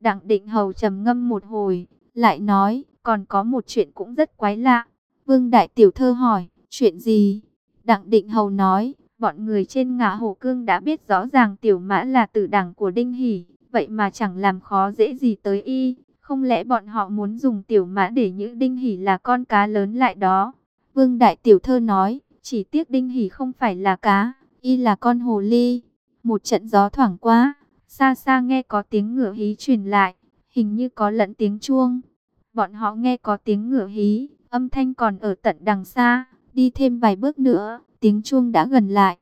Đặng định hầu trầm ngâm một hồi, lại nói, còn có một chuyện cũng rất quái lạ. Vương Đại Tiểu Thơ hỏi, chuyện gì? Đặng định hầu nói, bọn người trên ngã hồ cương đã biết rõ ràng Tiểu Mã là tử đảng của Đinh Hỷ, vậy mà chẳng làm khó dễ gì tới y. Không lẽ bọn họ muốn dùng Tiểu Mã để nhữ Đinh Hỷ là con cá lớn lại đó? Vương Đại Tiểu Thơ nói, chỉ tiếc Đinh Hỷ không phải là cá, y là con hồ ly. Một trận gió thoảng qua, xa xa nghe có tiếng ngựa hí truyền lại, hình như có lẫn tiếng chuông. Bọn họ nghe có tiếng ngựa hí, âm thanh còn ở tận đằng xa, đi thêm vài bước nữa, tiếng chuông đã gần lại.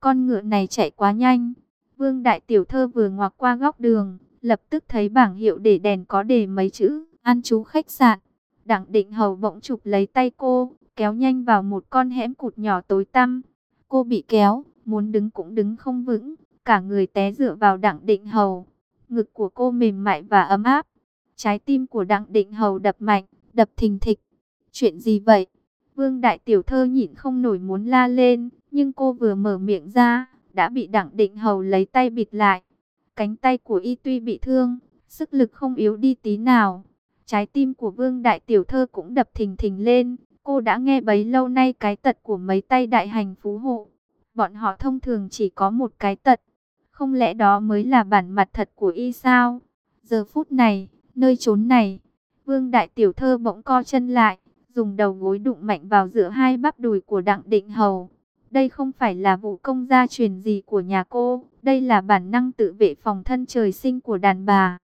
Con ngựa này chạy quá nhanh. Vương Đại Tiểu Thơ vừa ngoạc qua góc đường, lập tức thấy bảng hiệu để đèn có đề mấy chữ, ăn chú khách sạn. Đặng định hầu bỗng chụp lấy tay cô, kéo nhanh vào một con hẻm cụt nhỏ tối tăm. Cô bị kéo, muốn đứng cũng đứng không vững, cả người té dựa vào đặng định hầu. Ngực của cô mềm mại và ấm áp. Trái tim của đặng định hầu đập mạnh, đập thình thịch. Chuyện gì vậy? Vương đại tiểu thơ nhịn không nổi muốn la lên, nhưng cô vừa mở miệng ra, đã bị đặng định hầu lấy tay bịt lại. Cánh tay của y tuy bị thương, sức lực không yếu đi tí nào. Trái tim của vương đại tiểu thơ cũng đập thình thình lên, Cô đã nghe bấy lâu nay cái tật của mấy tay đại hành phú hộ. Bọn họ thông thường chỉ có một cái tật. Không lẽ đó mới là bản mặt thật của y sao? Giờ phút này, nơi trốn này, vương đại tiểu thơ bỗng co chân lại, dùng đầu gối đụng mạnh vào giữa hai bắp đùi của đặng định hầu. Đây không phải là vụ công gia truyền gì của nhà cô, đây là bản năng tự vệ phòng thân trời sinh của đàn bà.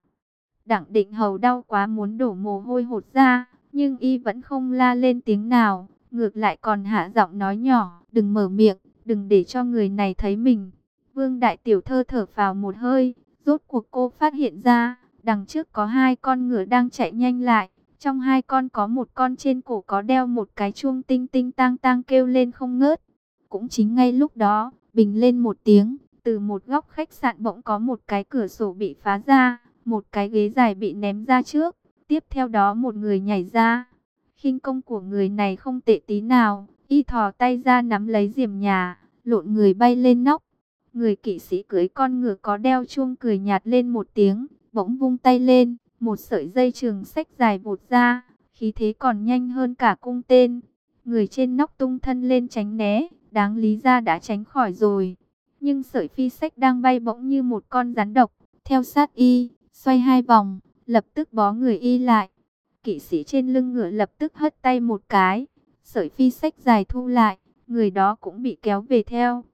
Đặng định hầu đau quá muốn đổ mồ hôi hột ra, nhưng y vẫn không la lên tiếng nào, ngược lại còn hạ giọng nói nhỏ, đừng mở miệng, đừng để cho người này thấy mình. Vương Đại Tiểu Thơ thở vào một hơi, rốt cuộc cô phát hiện ra, đằng trước có hai con ngựa đang chạy nhanh lại. Trong hai con có một con trên cổ có đeo một cái chuông tinh tinh tang tang kêu lên không ngớt. Cũng chính ngay lúc đó, bình lên một tiếng, từ một góc khách sạn bỗng có một cái cửa sổ bị phá ra, một cái ghế dài bị ném ra trước. Tiếp theo đó một người nhảy ra. khinh công của người này không tệ tí nào. Y thò tay ra nắm lấy diềm nhà, lộn người bay lên nóc. Người kỵ sĩ cưới con ngựa có đeo chuông cười nhạt lên một tiếng, bỗng vung tay lên, một sợi dây trường sách dài vụt ra, khí thế còn nhanh hơn cả cung tên. Người trên nóc tung thân lên tránh né, đáng lý ra đã tránh khỏi rồi. Nhưng sợi phi sách đang bay bỗng như một con rắn độc, theo sát y, xoay hai vòng, lập tức bó người y lại. Kỵ sĩ trên lưng ngựa lập tức hất tay một cái, sợi phi sách dài thu lại, người đó cũng bị kéo về theo.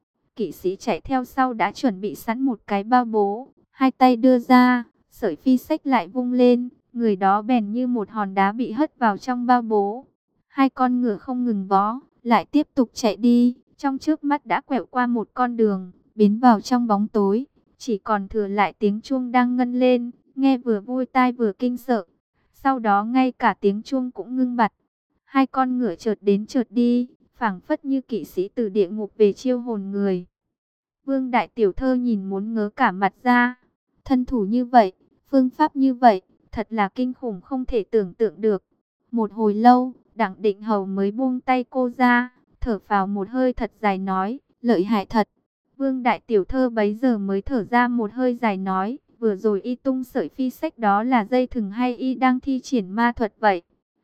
Kỵ sĩ chạy theo sau đã chuẩn bị sẵn một cái bao bố, hai tay đưa ra, sợi phi sách lại vung lên, người đó bèn như một hòn đá bị hất vào trong bao bố. Hai con ngựa không ngừng vó, lại tiếp tục chạy đi, trong trước mắt đã quẹo qua một con đường, biến vào trong bóng tối, chỉ còn thừa lại tiếng chuông đang ngân lên nghe vừa vui tai vừa kinh sợ. Sau đó ngay cả tiếng chuông cũng ngưng bặt. Hai con ngựa chợt đến chợt đi, phảng phất như kỵ sĩ từ địa ngục về chiêu hồn người. Vương đại tiểu thơ nhìn muốn ngớ cả mặt ra. Thân thủ như vậy, phương pháp như vậy, thật là kinh khủng không thể tưởng tượng được. Một hồi lâu, đặng định hầu mới buông tay cô ra, thở vào một hơi thật dài nói, lợi hại thật. Vương đại tiểu thơ bấy giờ mới thở ra một hơi dài nói, Vừa rồi y tung sợi phi sách đó là dây thừng hay y đang thi triển ma thuật vậy?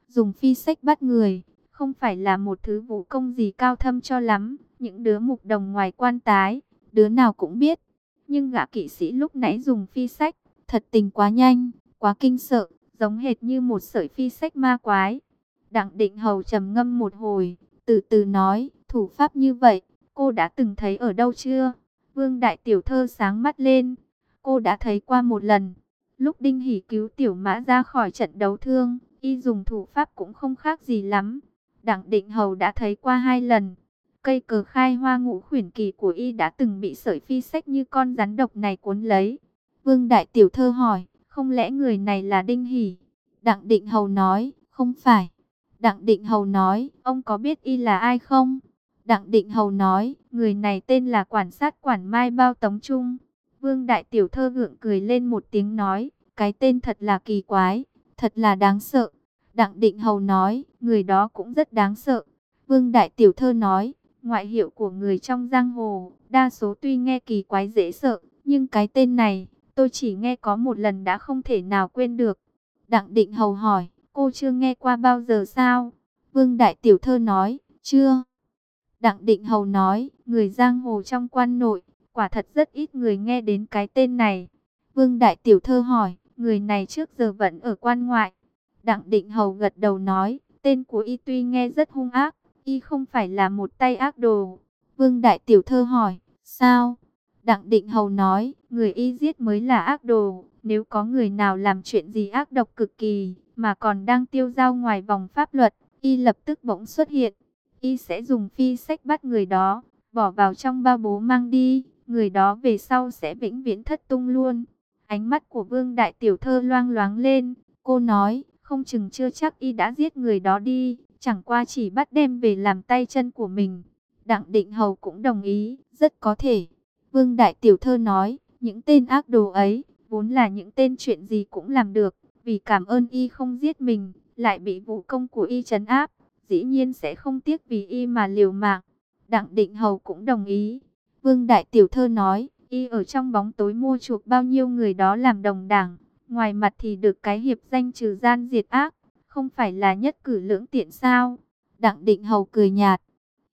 Dùng phi sách bắt người, không phải là một thứ vũ công gì cao thâm cho lắm. Những đứa mục đồng ngoài quan tái, đứa nào cũng biết. Nhưng gã kỵ sĩ lúc nãy dùng phi sách, thật tình quá nhanh, quá kinh sợ, giống hệt như một sợi phi sách ma quái. Đặng định hầu trầm ngâm một hồi, từ từ nói, thủ pháp như vậy, cô đã từng thấy ở đâu chưa? Vương đại tiểu thơ sáng mắt lên, Cô đã thấy qua một lần, lúc Đinh Hỷ cứu Tiểu Mã ra khỏi trận đấu thương, y dùng thủ pháp cũng không khác gì lắm. Đặng Định Hầu đã thấy qua hai lần. Cây cờ khai hoa ngũ khuyển kỳ của y đã từng bị sợi phi sách như con rắn độc này cuốn lấy. Vương Đại Tiểu Thơ hỏi, không lẽ người này là Đinh Hỷ? Đặng Định Hầu nói, không phải. Đặng Định Hầu nói, ông có biết y là ai không? Đặng Định Hầu nói, người này tên là quản sát quản Mai Bao Tống Trung. Vương Đại Tiểu Thơ gượng cười lên một tiếng nói, cái tên thật là kỳ quái, thật là đáng sợ. Đặng Định Hầu nói, người đó cũng rất đáng sợ. Vương Đại Tiểu Thơ nói, ngoại hiệu của người trong giang hồ, đa số tuy nghe kỳ quái dễ sợ, nhưng cái tên này, tôi chỉ nghe có một lần đã không thể nào quên được. Đặng Định Hầu hỏi, cô chưa nghe qua bao giờ sao? Vương Đại Tiểu Thơ nói, chưa. Đặng Định Hầu nói, người giang hồ trong quan nội, quả thật rất ít người nghe đến cái tên này. Vương Đại Tiểu Thơ hỏi, người này trước giờ vẫn ở quan ngoại. Đặng Định Hầu gật đầu nói, tên của y tuy nghe rất hung ác, y không phải là một tay ác đồ. Vương Đại Tiểu Thơ hỏi, sao? Đặng Định Hầu nói, người y giết mới là ác đồ, nếu có người nào làm chuyện gì ác độc cực kỳ, mà còn đang tiêu giao ngoài vòng pháp luật, y lập tức bỗng xuất hiện. Y sẽ dùng phi sách bắt người đó, bỏ vào trong bao bố mang đi, người đó về sau sẽ vĩnh viễn thất tung luôn. Ánh mắt của Vương Đại Tiểu Thơ loang loáng lên, cô nói, không chừng chưa chắc y đã giết người đó đi, chẳng qua chỉ bắt đem về làm tay chân của mình. Đặng Định Hầu cũng đồng ý, rất có thể. Vương Đại Tiểu Thơ nói, những tên ác đồ ấy, vốn là những tên chuyện gì cũng làm được, vì cảm ơn y không giết mình, lại bị vũ công của y trấn áp, dĩ nhiên sẽ không tiếc vì y mà liều mạng. Đặng Định Hầu cũng đồng ý. Vương Đại Tiểu Thơ nói, y ở trong bóng tối mua chuộc bao nhiêu người đó làm đồng đảng, ngoài mặt thì được cái hiệp danh trừ gian diệt ác, không phải là nhất cử lưỡng tiện sao? Đặng Định Hầu cười nhạt.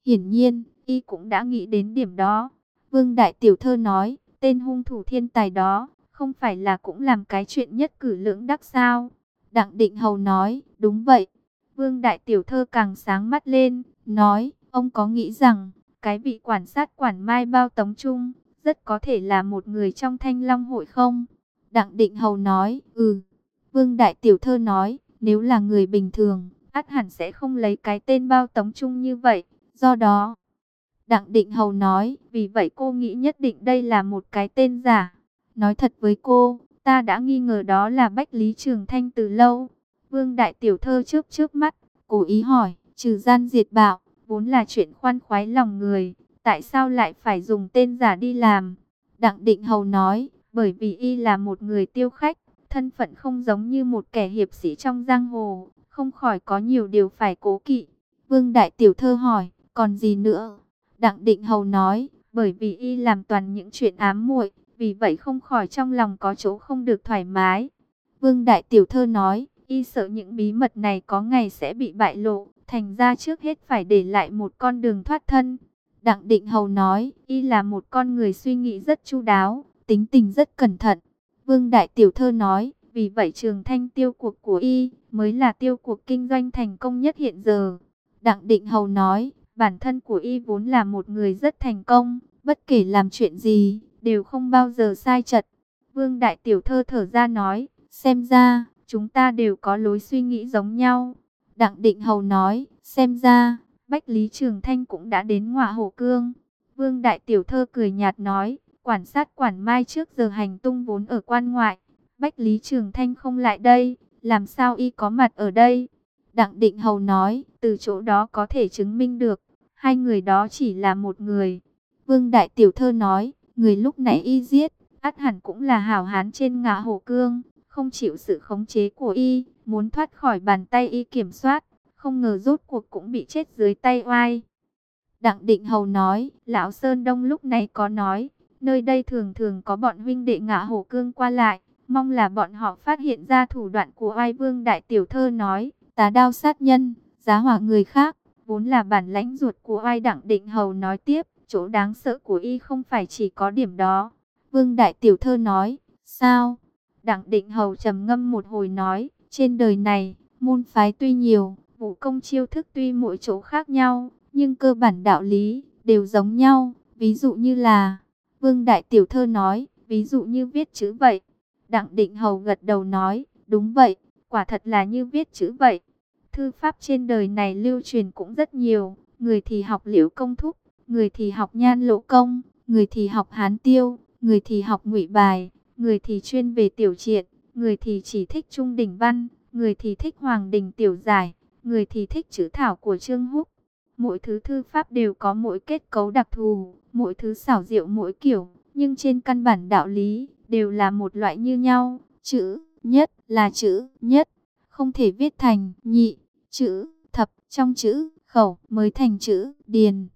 Hiển nhiên, y cũng đã nghĩ đến điểm đó. Vương Đại Tiểu Thơ nói, tên hung thủ thiên tài đó, không phải là cũng làm cái chuyện nhất cử lưỡng đắc sao? Đặng Định Hầu nói, đúng vậy. Vương Đại Tiểu Thơ càng sáng mắt lên, nói, ông có nghĩ rằng, cái vị quản sát quản mai bao tống trung, rất có thể là một người trong thanh long hội không? Đặng Định Hầu nói, ừ. Vương Đại Tiểu Thơ nói, nếu là người bình thường, át hẳn sẽ không lấy cái tên bao tống trung như vậy. Do đó, Đặng Định Hầu nói, vì vậy cô nghĩ nhất định đây là một cái tên giả. Nói thật với cô, ta đã nghi ngờ đó là Bách Lý Trường Thanh từ lâu. Vương Đại Tiểu Thơ trước trước mắt, cố ý hỏi, trừ gian diệt bạo, vốn là chuyện khoan khoái lòng người, tại sao lại phải dùng tên giả đi làm? Đặng Định Hầu nói, bởi vì y là một người tiêu khách, thân phận không giống như một kẻ hiệp sĩ trong giang hồ, không khỏi có nhiều điều phải cố kỵ. Vương Đại Tiểu Thơ hỏi, còn gì nữa? Đặng Định Hầu nói, bởi vì y làm toàn những chuyện ám muội, vì vậy không khỏi trong lòng có chỗ không được thoải mái. Vương Đại Tiểu Thơ nói, y sợ những bí mật này có ngày sẽ bị bại lộ, thành ra trước hết phải để lại một con đường thoát thân. Đặng Định Hầu nói, y là một con người suy nghĩ rất chu đáo, tính tình rất cẩn thận. Vương Đại Tiểu Thơ nói, vì vậy trường thanh tiêu cuộc của y mới là tiêu cuộc kinh doanh thành công nhất hiện giờ. Đặng Định Hầu nói, bản thân của y vốn là một người rất thành công, bất kể làm chuyện gì, đều không bao giờ sai chật. Vương Đại Tiểu Thơ thở ra nói, xem ra, chúng ta đều có lối suy nghĩ giống nhau. Đặng Định Hầu nói, xem ra, Bách Lý Trường Thanh cũng đã đến ngọa hổ cương. Vương Đại Tiểu Thơ cười nhạt nói, quản sát quản mai trước giờ hành tung vốn ở quan ngoại. Bách Lý Trường Thanh không lại đây, làm sao y có mặt ở đây? Đặng Định Hầu nói, từ chỗ đó có thể chứng minh được, hai người đó chỉ là một người. Vương Đại Tiểu Thơ nói, người lúc nãy y giết, át hẳn cũng là hảo hán trên ngã hồ cương, không chịu sự khống chế của y, muốn thoát khỏi bàn tay y kiểm soát, không ngờ rốt cuộc cũng bị chết dưới tay oai. Đặng Định Hầu nói, Lão Sơn Đông lúc này có nói, nơi đây thường thường có bọn huynh đệ ngã hổ cương qua lại, mong là bọn họ phát hiện ra thủ đoạn của oai vương đại tiểu thơ nói, tá đao sát nhân, giá hỏa người khác, vốn là bản lãnh ruột của oai đặng định hầu nói tiếp, chỗ đáng sợ của y không phải chỉ có điểm đó. Vương đại tiểu thơ nói, sao? Đặng định hầu trầm ngâm một hồi nói, trên đời này, môn phái tuy nhiều, vũ công chiêu thức tuy mỗi chỗ khác nhau, nhưng cơ bản đạo lý, đều giống nhau. Ví dụ như là, Vương Đại Tiểu Thơ nói, ví dụ như viết chữ vậy. Đặng Định Hầu gật đầu nói, đúng vậy, quả thật là như viết chữ vậy. Thư pháp trên đời này lưu truyền cũng rất nhiều, người thì học liễu công thúc, người thì học nhan lộ công, người thì học hán tiêu, người thì học ngụy bài, người thì chuyên về tiểu triện, người thì chỉ thích trung đỉnh văn, người thì thích hoàng đình tiểu giải, người thì thích chữ thảo của Trương Húc. Mỗi thứ thư pháp đều có mỗi kết cấu đặc thù, mỗi thứ xảo diệu mỗi kiểu, nhưng trên căn bản đạo lý đều là một loại như nhau. Chữ nhất là chữ nhất, không thể viết thành nhị, chữ thập trong chữ khẩu mới thành chữ điền.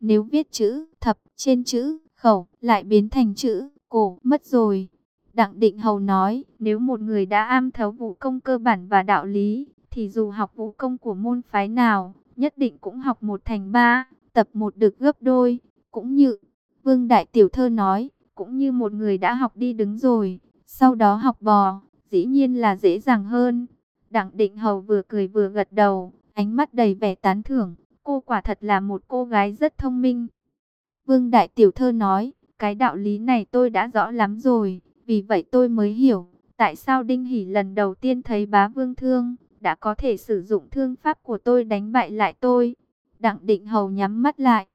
Nếu viết chữ thập trên chữ khẩu lại biến thành chữ cổ mất rồi. Đặng Định Hầu nói, nếu một người đã am thấu vũ công cơ bản và đạo lý, thì dù học vũ công của môn phái nào, nhất định cũng học một thành ba, tập một được gấp đôi. Cũng như Vương Đại Tiểu Thơ nói, cũng như một người đã học đi đứng rồi, sau đó học bò, dĩ nhiên là dễ dàng hơn. Đặng Định Hầu vừa cười vừa gật đầu, ánh mắt đầy vẻ tán thưởng, cô quả thật là một cô gái rất thông minh. Vương Đại Tiểu Thơ nói, cái đạo lý này tôi đã rõ lắm rồi, vì vậy tôi mới hiểu, tại sao Đinh Hỷ lần đầu tiên thấy bá vương thương, đã có thể sử dụng thương pháp của tôi đánh bại lại tôi. Đặng Định Hầu nhắm mắt lại,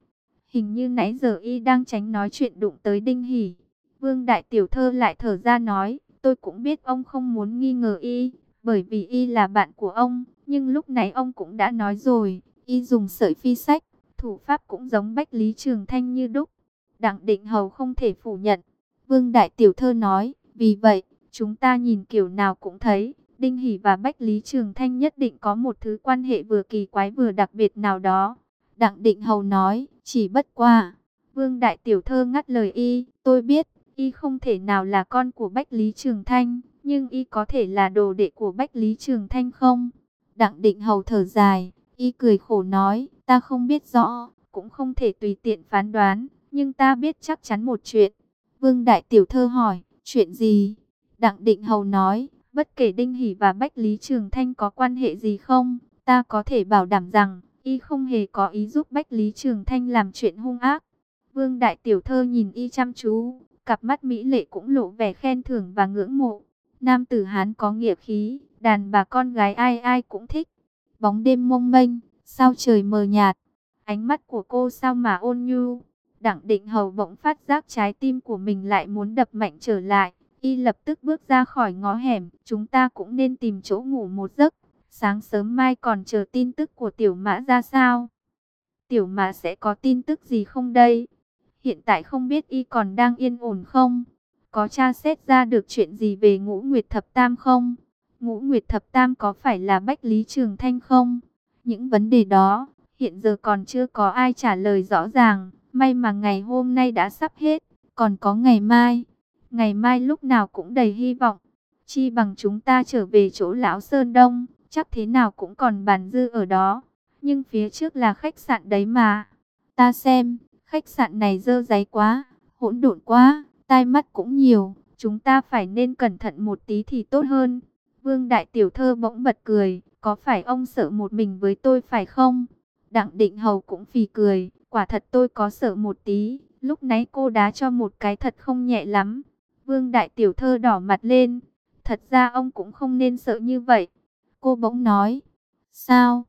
hình như nãy giờ y đang tránh nói chuyện đụng tới Đinh hỉ. Vương Đại Tiểu Thơ lại thở ra nói, tôi cũng biết ông không muốn nghi ngờ y, bởi vì y là bạn của ông, nhưng lúc nãy ông cũng đã nói rồi, y dùng sợi phi sách, thủ pháp cũng giống Bách Lý Trường Thanh như đúc. Đặng Định Hầu không thể phủ nhận. Vương Đại Tiểu Thơ nói, vì vậy, chúng ta nhìn kiểu nào cũng thấy, Đinh Hỷ và Bách Lý Trường Thanh nhất định có một thứ quan hệ vừa kỳ quái vừa đặc biệt nào đó. Đặng Định Hầu nói, chỉ bất qua. Vương Đại Tiểu Thơ ngắt lời y, tôi biết, y không thể nào là con của Bách Lý Trường Thanh, nhưng y có thể là đồ đệ của Bách Lý Trường Thanh không? Đặng Định Hầu thở dài, y cười khổ nói, ta không biết rõ, cũng không thể tùy tiện phán đoán, nhưng ta biết chắc chắn một chuyện. Vương Đại Tiểu Thơ hỏi, chuyện gì? Đặng Định Hầu nói, bất kể Đinh Hỷ và Bách Lý Trường Thanh có quan hệ gì không, ta có thể bảo đảm rằng, y không hề có ý giúp Bách Lý Trường Thanh làm chuyện hung ác. Vương Đại Tiểu Thơ nhìn y chăm chú, cặp mắt Mỹ lệ cũng lộ vẻ khen thưởng và ngưỡng mộ. Nam tử Hán có nghĩa khí, đàn bà con gái ai ai cũng thích. Bóng đêm mông mênh, sao trời mờ nhạt, ánh mắt của cô sao mà ôn nhu. Đặng định hầu bỗng phát giác trái tim của mình lại muốn đập mạnh trở lại. Y lập tức bước ra khỏi ngõ hẻm, chúng ta cũng nên tìm chỗ ngủ một giấc. Sáng sớm mai còn chờ tin tức của tiểu mã ra sao? Tiểu mã sẽ có tin tức gì không đây? Hiện tại không biết y còn đang yên ổn không? Có tra xét ra được chuyện gì về ngũ Nguyệt Thập Tam không? Ngũ Nguyệt Thập Tam có phải là Bách Lý Trường Thanh không? Những vấn đề đó, hiện giờ còn chưa có ai trả lời rõ ràng. May mà ngày hôm nay đã sắp hết, còn có ngày mai. Ngày mai lúc nào cũng đầy hy vọng. Chi bằng chúng ta trở về chỗ Lão Sơn Đông, chắc thế nào cũng còn bàn dư ở đó. Nhưng phía trước là khách sạn đấy mà. Ta xem, khách sạn này dơ giấy quá, hỗn độn quá, tai mắt cũng nhiều. Chúng ta phải nên cẩn thận một tí thì tốt hơn. Vương Đại Tiểu Thơ bỗng bật cười, có phải ông sợ một mình với tôi phải không? Đặng Định Hầu cũng phì cười, quả thật tôi có sợ một tí, lúc nãy cô đá cho một cái thật không nhẹ lắm. Vương Đại Tiểu Thơ đỏ mặt lên, thật ra ông cũng không nên sợ như vậy. Cô bỗng nói, sao?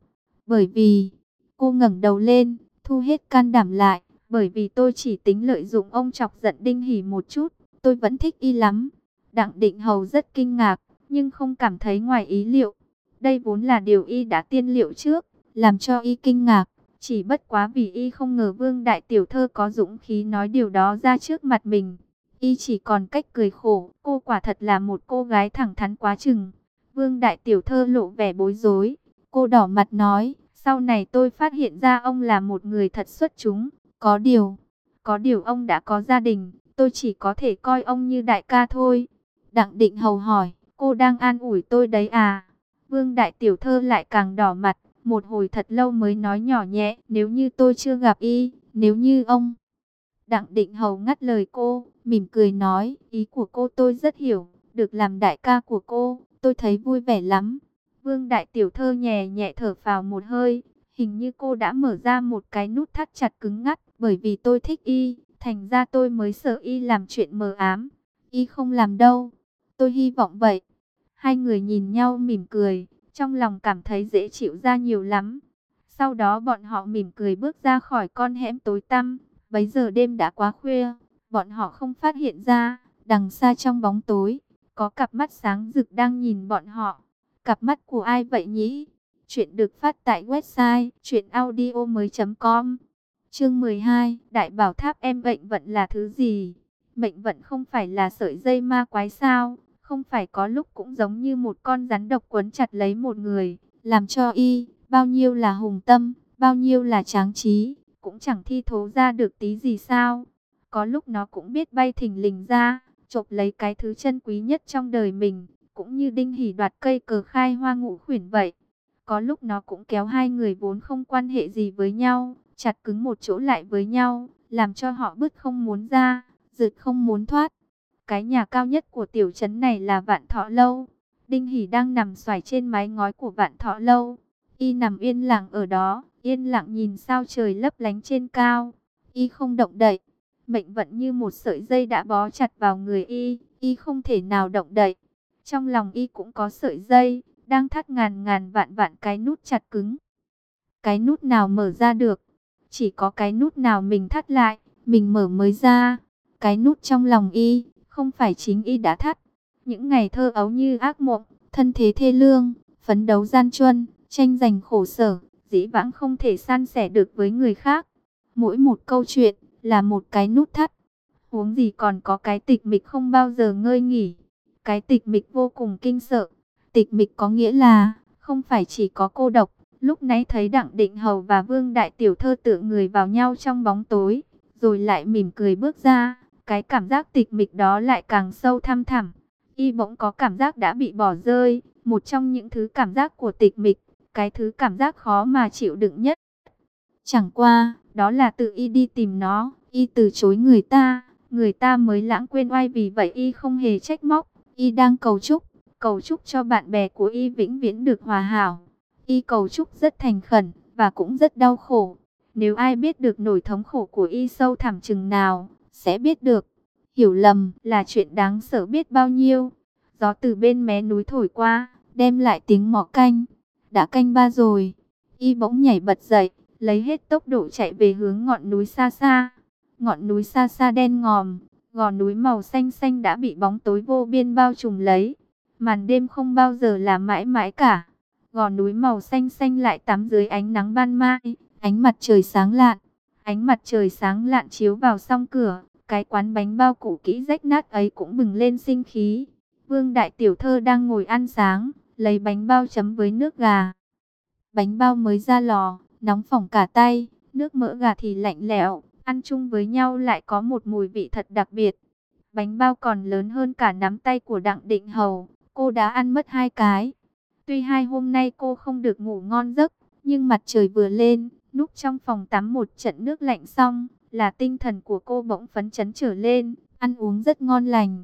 Bởi vì, cô ngẩng đầu lên, thu hết can đảm lại, bởi vì tôi chỉ tính lợi dụng ông chọc giận Đinh Hỉ một chút, tôi vẫn thích y lắm. Đặng Định Hầu rất kinh ngạc, nhưng không cảm thấy ngoài ý liệu. Đây vốn là điều y đã tiên liệu trước, làm cho y kinh ngạc. Chỉ bất quá vì y không ngờ Vương Đại Tiểu Thơ có dũng khí nói điều đó ra trước mặt mình. Y chỉ còn cách cười khổ, cô quả thật là một cô gái thẳng thắn quá chừng. Vương Đại Tiểu Thơ lộ vẻ bối rối, cô đỏ mặt nói, sau này tôi phát hiện ra ông là một người thật xuất chúng, có điều, có điều ông đã có gia đình, tôi chỉ có thể coi ông như đại ca thôi. Đặng Định Hầu hỏi, cô đang an ủi tôi đấy à? Vương Đại Tiểu Thơ lại càng đỏ mặt, một hồi thật lâu mới nói nhỏ nhẹ, nếu như tôi chưa gặp y, nếu như ông. Đặng Định Hầu ngắt lời cô, mỉm cười nói, ý của cô tôi rất hiểu, được làm đại ca của cô, tôi thấy vui vẻ lắm. Vương Đại Tiểu Thơ nhẹ nhẹ thở vào một hơi, hình như cô đã mở ra một cái nút thắt chặt cứng ngắt, bởi vì tôi thích y, thành ra tôi mới sợ y làm chuyện mờ ám. Y không làm đâu, tôi hy vọng vậy. Hai người nhìn nhau mỉm cười, trong lòng cảm thấy dễ chịu ra nhiều lắm. Sau đó bọn họ mỉm cười bước ra khỏi con hẻm tối tăm, bấy giờ đêm đã quá khuya, bọn họ không phát hiện ra, đằng xa trong bóng tối, có cặp mắt sáng rực đang nhìn bọn họ. Cặp mắt của ai vậy nhỉ? Chuyện được phát tại website chuyenaudio.com Chương 12 Đại bảo tháp em bệnh vận là thứ gì? Mệnh vận không phải là sợi dây ma quái sao? Không phải có lúc cũng giống như một con rắn độc quấn chặt lấy một người, làm cho y, bao nhiêu là hùng tâm, bao nhiêu là tráng trí, cũng chẳng thi thố ra được tí gì sao. Có lúc nó cũng biết bay thình lình ra, chộp lấy cái thứ chân quý nhất trong đời mình, cũng như đinh hỉ đoạt cây cờ khai hoa ngũ khuyển vậy. Có lúc nó cũng kéo hai người vốn không quan hệ gì với nhau, chặt cứng một chỗ lại với nhau, làm cho họ bứt không muốn ra, rượt không muốn thoát. Cái nhà cao nhất của tiểu trấn này là Vạn Thọ Lâu. Đinh Hỷ đang nằm xoài trên mái ngói của Vạn Thọ Lâu. Y nằm yên lặng ở đó, yên lặng nhìn sao trời lấp lánh trên cao. Y không động đậy. Mệnh vận như một sợi dây đã bó chặt vào người Y. Y không thể nào động đậy. Trong lòng Y cũng có sợi dây, đang thắt ngàn ngàn vạn vạn cái nút chặt cứng. Cái nút nào mở ra được? Chỉ có cái nút nào mình thắt lại, mình mở mới ra. Cái nút trong lòng Y không phải chính y đã thắt. Những ngày thơ ấu như ác mộng, thân thế thê lương, phấn đấu gian truân, tranh giành khổ sở, dĩ vãng không thể san sẻ được với người khác. Mỗi một câu chuyện là một cái nút thắt. Huống gì còn có cái tịch mịch không bao giờ ngơi nghỉ. Cái tịch mịch vô cùng kinh sợ. Tịch mịch có nghĩa là không phải chỉ có cô độc. Lúc nãy thấy Đặng Định Hầu và Vương Đại Tiểu Thơ tựa người vào nhau trong bóng tối. Rồi lại mỉm cười bước ra cái cảm giác tịch mịch đó lại càng sâu thăm thẳm. Y bỗng có cảm giác đã bị bỏ rơi, một trong những thứ cảm giác của tịch mịch, cái thứ cảm giác khó mà chịu đựng nhất. Chẳng qua, đó là tự Y đi tìm nó, Y từ chối người ta, người ta mới lãng quên oai vì vậy Y không hề trách móc, Y đang cầu chúc, cầu chúc cho bạn bè của Y vĩnh viễn được hòa hảo. Y cầu chúc rất thành khẩn, và cũng rất đau khổ. Nếu ai biết được nỗi thống khổ của Y sâu thẳm chừng nào, sẽ biết được. Hiểu lầm là chuyện đáng sợ biết bao nhiêu. Gió từ bên mé núi thổi qua, đem lại tiếng mỏ canh. Đã canh ba rồi. Y bỗng nhảy bật dậy, lấy hết tốc độ chạy về hướng ngọn núi xa xa. Ngọn núi xa xa đen ngòm, gò núi màu xanh xanh đã bị bóng tối vô biên bao trùm lấy. Màn đêm không bao giờ là mãi mãi cả. Gò núi màu xanh xanh lại tắm dưới ánh nắng ban mai, ánh mặt trời sáng lạn. Ánh mặt trời sáng lạn chiếu vào song cửa, cái quán bánh bao cũ kỹ rách nát ấy cũng bừng lên sinh khí. Vương đại tiểu thơ đang ngồi ăn sáng, lấy bánh bao chấm với nước gà. Bánh bao mới ra lò, nóng phỏng cả tay, nước mỡ gà thì lạnh lẽo, ăn chung với nhau lại có một mùi vị thật đặc biệt. Bánh bao còn lớn hơn cả nắm tay của Đặng Định Hầu, cô đã ăn mất hai cái. Tuy hai hôm nay cô không được ngủ ngon giấc, nhưng mặt trời vừa lên, núp trong phòng tắm một trận nước lạnh xong, là tinh thần của cô bỗng phấn chấn trở lên, ăn uống rất ngon lành.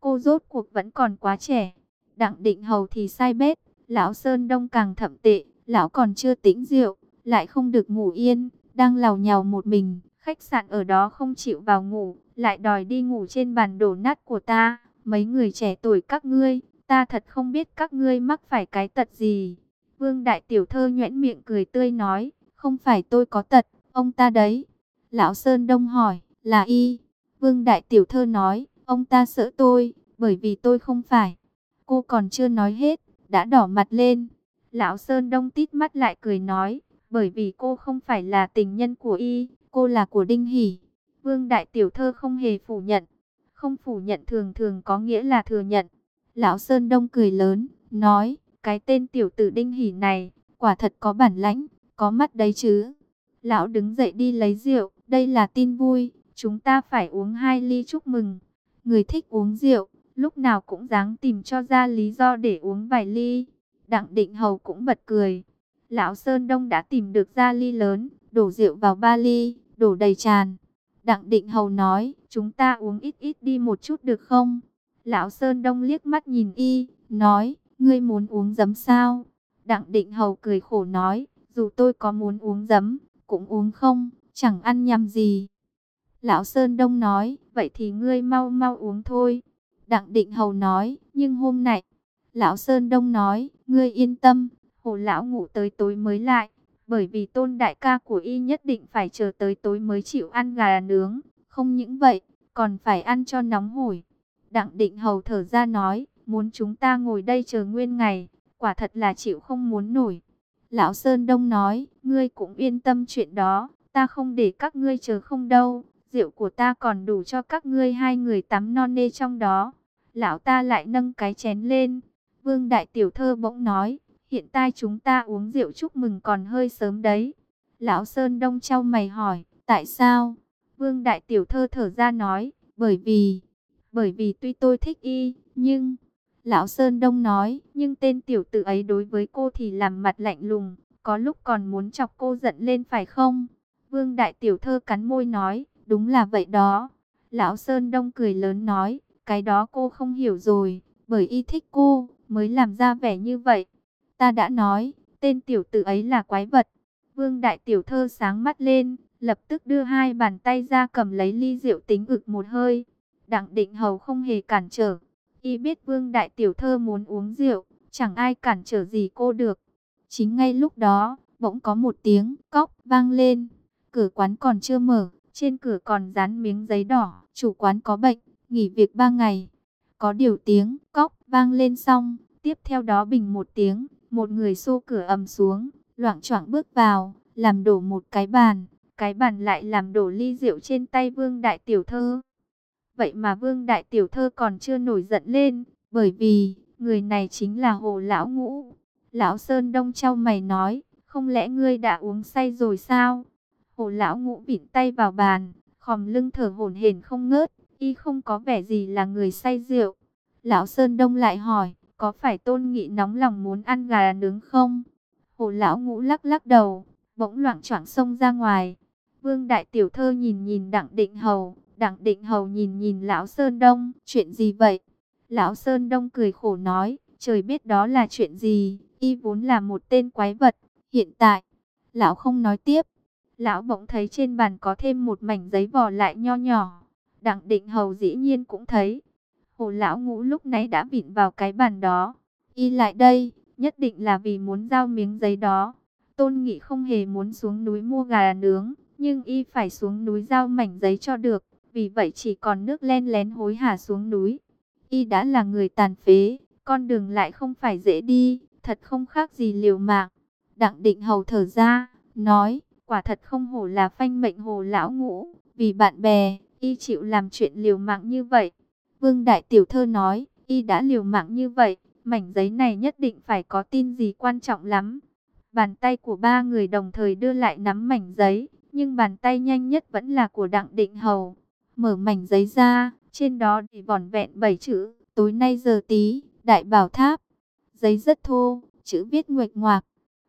Cô rốt cuộc vẫn còn quá trẻ. Đặng định hầu thì sai bét, lão Sơn Đông càng thậm tệ, lão còn chưa tĩnh rượu, lại không được ngủ yên, đang lào nhào một mình. Khách sạn ở đó không chịu vào ngủ, lại đòi đi ngủ trên bàn đổ nát của ta. Mấy người trẻ tuổi các ngươi, ta thật không biết các ngươi mắc phải cái tật gì. Vương Đại Tiểu Thơ nhoẻn miệng cười tươi nói, không phải tôi có tật, ông ta đấy. Lão Sơn Đông hỏi, là y. Vương Đại Tiểu Thơ nói, ông ta sợ tôi, bởi vì tôi không phải. Cô còn chưa nói hết, đã đỏ mặt lên. Lão Sơn Đông tít mắt lại cười nói, bởi vì cô không phải là tình nhân của y, cô là của Đinh Hỷ. Vương Đại Tiểu Thơ không hề phủ nhận. Không phủ nhận thường thường có nghĩa là thừa nhận. Lão Sơn Đông cười lớn, nói, cái tên tiểu tử Đinh Hỷ này, quả thật có bản lãnh, có mắt đấy chứ. Lão đứng dậy đi lấy rượu, đây là tin vui, chúng ta phải uống hai ly chúc mừng. Người thích uống rượu, lúc nào cũng dáng tìm cho ra lý do để uống vài ly. Đặng định hầu cũng bật cười. Lão Sơn Đông đã tìm được ra ly lớn, đổ rượu vào ba ly, đổ đầy tràn. Đặng định hầu nói, chúng ta uống ít ít đi một chút được không? Lão Sơn Đông liếc mắt nhìn y, nói, ngươi muốn uống giấm sao? Đặng định hầu cười khổ nói, dù tôi có muốn uống giấm, cũng uống không, chẳng ăn nhầm gì. Lão Sơn Đông nói, vậy thì ngươi mau mau uống thôi. Đặng Định Hầu nói, nhưng hôm nay, Lão Sơn Đông nói, ngươi yên tâm, hồ lão ngủ tới tối mới lại, bởi vì tôn đại ca của y nhất định phải chờ tới tối mới chịu ăn gà nướng, không những vậy, còn phải ăn cho nóng hổi. Đặng Định Hầu thở ra nói, muốn chúng ta ngồi đây chờ nguyên ngày, quả thật là chịu không muốn nổi. Lão Sơn Đông nói, ngươi cũng yên tâm chuyện đó, ta không để các ngươi chờ không đâu, rượu của ta còn đủ cho các ngươi hai người tắm non nê trong đó. Lão ta lại nâng cái chén lên, Vương Đại Tiểu Thơ bỗng nói, hiện tại chúng ta uống rượu chúc mừng còn hơi sớm đấy. Lão Sơn Đông trao mày hỏi, tại sao? Vương Đại Tiểu Thơ thở ra nói, bởi vì, Bởi vì tuy tôi thích y, nhưng... Lão Sơn Đông nói, nhưng tên tiểu tử ấy đối với cô thì làm mặt lạnh lùng, có lúc còn muốn chọc cô giận lên phải không? Vương Đại Tiểu Thơ cắn môi nói, đúng là vậy đó. Lão Sơn Đông cười lớn nói, cái đó cô không hiểu rồi, bởi y thích cô, mới làm ra vẻ như vậy. Ta đã nói, tên tiểu tử ấy là quái vật. Vương Đại Tiểu Thơ sáng mắt lên, lập tức đưa hai bàn tay ra cầm lấy ly rượu tính ực một hơi. Đặng định hầu không hề cản trở. Y biết Vương Đại Tiểu Thơ muốn uống rượu, chẳng ai cản trở gì cô được. Chính ngay lúc đó, bỗng có một tiếng cóc vang lên. Cửa quán còn chưa mở, trên cửa còn dán miếng giấy đỏ. Chủ quán có bệnh, nghỉ việc ba ngày. Có điều tiếng cóc vang lên xong, tiếp theo đó bình một tiếng, một người xô cửa ầm xuống, loạn choạng bước vào, làm đổ một cái bàn. Cái bàn lại làm đổ ly rượu trên tay Vương Đại Tiểu Thơ. Vậy mà Vương Đại Tiểu Thơ còn chưa nổi giận lên, bởi vì người này chính là Hồ Lão Ngũ. Lão Sơn Đông trao mày nói, không lẽ ngươi đã uống say rồi sao? Hồ Lão Ngũ vịn tay vào bàn, khom lưng thở hổn hển không ngớt, y không có vẻ gì là người say rượu. Lão Sơn Đông lại hỏi, có phải tôn nghị nóng lòng muốn ăn gà nướng không? Hồ Lão Ngũ lắc lắc đầu, bỗng loạn choạng xông ra ngoài. Vương Đại Tiểu Thơ nhìn nhìn Đặng Định Hầu, Đặng Định Hầu nhìn nhìn Lão Sơn Đông, chuyện gì vậy? Lão Sơn Đông cười khổ nói, trời biết đó là chuyện gì, y vốn là một tên quái vật, hiện tại, Lão không nói tiếp. Lão bỗng thấy trên bàn có thêm một mảnh giấy vò lại nho nhỏ, Đặng Định Hầu dĩ nhiên cũng thấy. Hồ Lão Ngũ lúc nãy đã vịn vào cái bàn đó, y lại đây, nhất định là vì muốn giao miếng giấy đó. Tôn Nghị không hề muốn xuống núi mua gà nướng, nhưng y phải xuống núi giao mảnh giấy cho được, vì vậy chỉ còn nước len lén hối hả xuống núi. Y đã là người tàn phế, con đường lại không phải dễ đi, thật không khác gì liều mạng. Đặng định hầu thở ra, nói, quả thật không hổ là phanh mệnh hồ lão ngũ, vì bạn bè, y chịu làm chuyện liều mạng như vậy. Vương Đại Tiểu Thơ nói, y đã liều mạng như vậy, mảnh giấy này nhất định phải có tin gì quan trọng lắm. Bàn tay của ba người đồng thời đưa lại nắm mảnh giấy, nhưng bàn tay nhanh nhất vẫn là của Đặng Định Hầu. Mở mảnh giấy ra, trên đó để vỏn vẹn bảy chữ, tối nay giờ tí, Đại Bảo Tháp. Giấy rất thô, chữ viết nguệch ngoạc.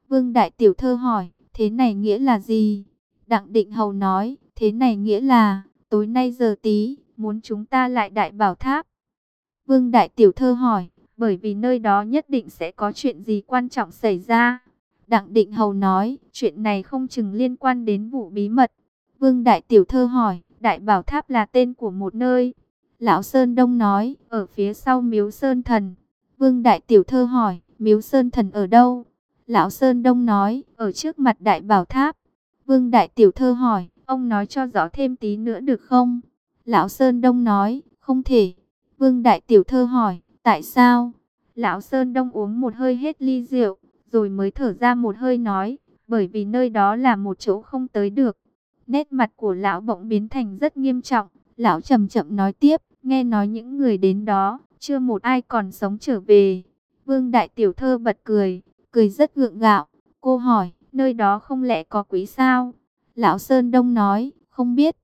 Vương Đại Tiểu Thơ hỏi, thế này nghĩa là gì? Đặng Định Hầu nói, thế này nghĩa là, tối nay giờ tí, muốn chúng ta lại Đại Bảo Tháp. Vương Đại Tiểu Thơ hỏi, bởi vì nơi đó nhất định sẽ có chuyện gì quan trọng xảy ra. Đặng Định Hầu nói, chuyện này không chừng liên quan đến vụ bí mật. Vương Đại Tiểu Thơ hỏi, Đại Bảo Tháp là tên của một nơi. Lão Sơn Đông nói, ở phía sau miếu Sơn Thần. Vương Đại Tiểu Thơ hỏi, miếu Sơn Thần ở đâu? Lão Sơn Đông nói, ở trước mặt Đại Bảo Tháp. Vương Đại Tiểu Thơ hỏi, ông nói cho rõ thêm tí nữa được không? Lão Sơn Đông nói, không thể. Vương Đại Tiểu Thơ hỏi, tại sao? Lão Sơn Đông uống một hơi hết ly rượu, rồi mới thở ra một hơi nói, bởi vì nơi đó là một chỗ không tới được. Nét mặt của lão bỗng biến thành rất nghiêm trọng, lão chậm chậm nói tiếp, nghe nói những người đến đó, chưa một ai còn sống trở về. Vương Đại Tiểu Thơ bật cười, cười rất gượng gạo, cô hỏi, nơi đó không lẽ có quý sao? Lão Sơn Đông nói, không biết.